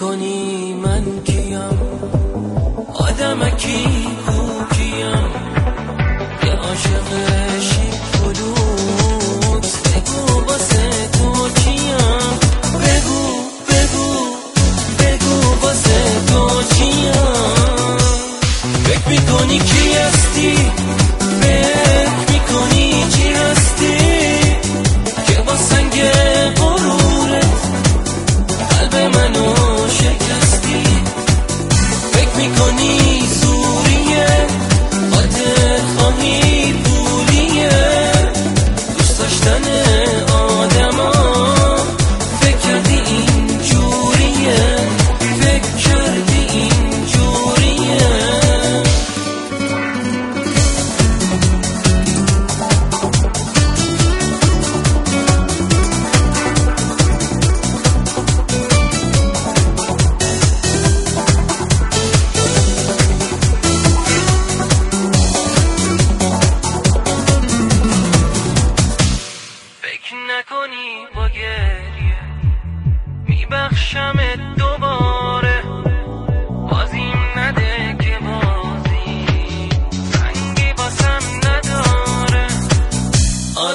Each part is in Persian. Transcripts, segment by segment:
کنی من کیم؟ آدمکی کوکیم یه عاشق شیک بگو واسه تو کیم؟ بگو بگو بگو واسه تو کیم؟ می‌کنی کی هستی؟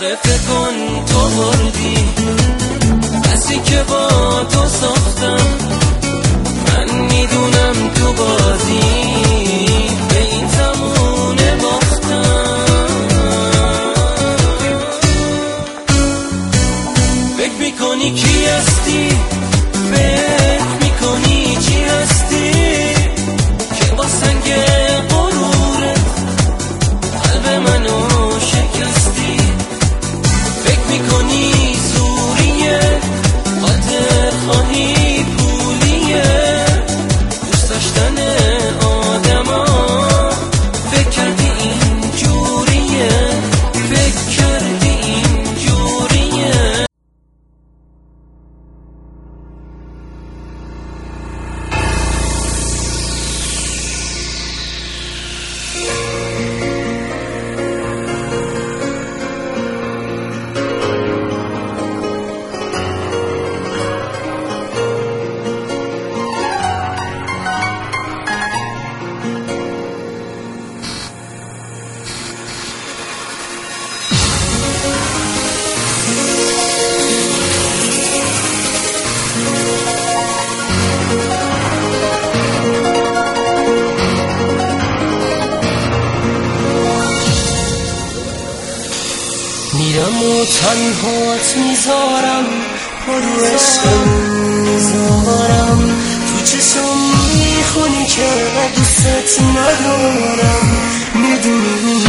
معرفه کن تو مردی کسی که با تو ساختم تنها تنهات می‌ذارم پر عشقم می‌ذارم. تو چشم می‌خونی که دوست ندارم می‌دونی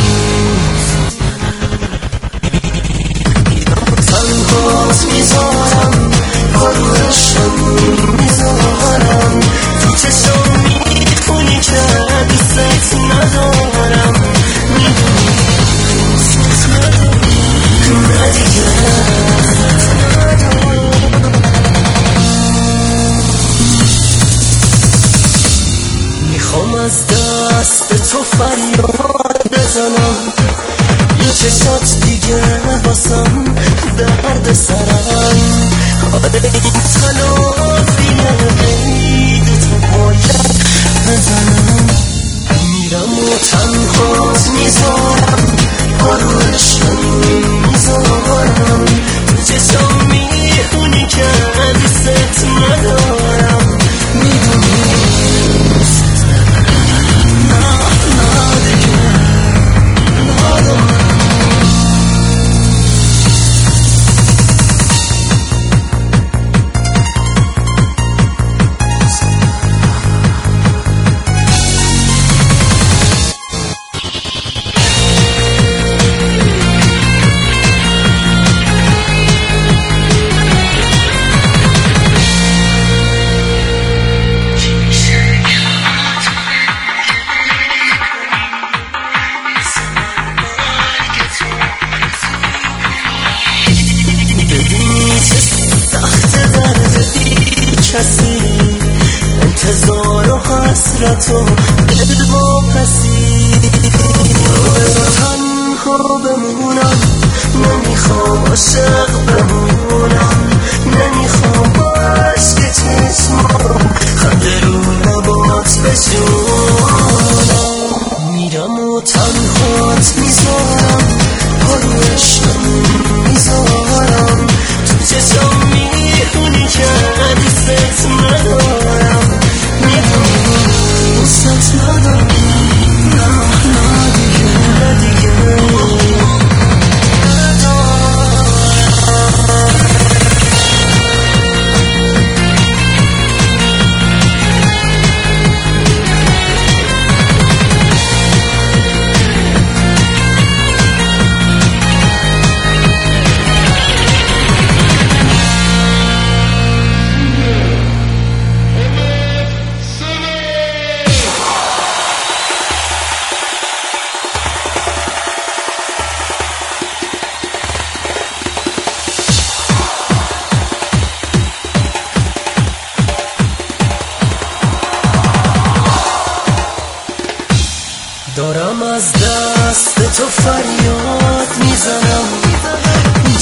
تنهات می‌ذارم پر عشقم می‌ذارم. تو چشم می‌خونی که دوست ندارم خنده بزنم یه چشات دیگه نباسم درد سرم آره این حسرت و دل واپسی بذار تنها بمونم نمی‌خوام عاشق بمونم. نمی‌خوام با عشق چشمام خنده رو نبات بشونم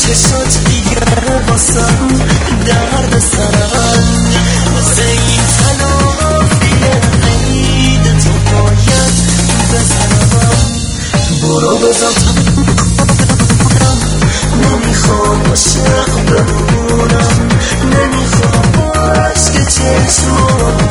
چشات دیگر واسم درد سرم. واسه این تلافی عید تو باید بزنم. برو بذار نمی‌خوام عاشق بمونم. نمی‌خوام عشق چشمام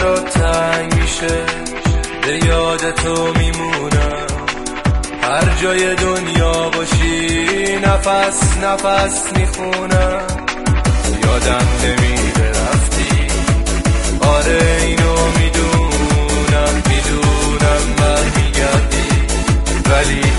برات تنگ میشه. به یاد تو میمونم. هر جای دنیا باشی نفس نفس می‌خونم. یادم نمیره رفتی. آره اینو می‌دونم می‌دونم برمیگردی. ولی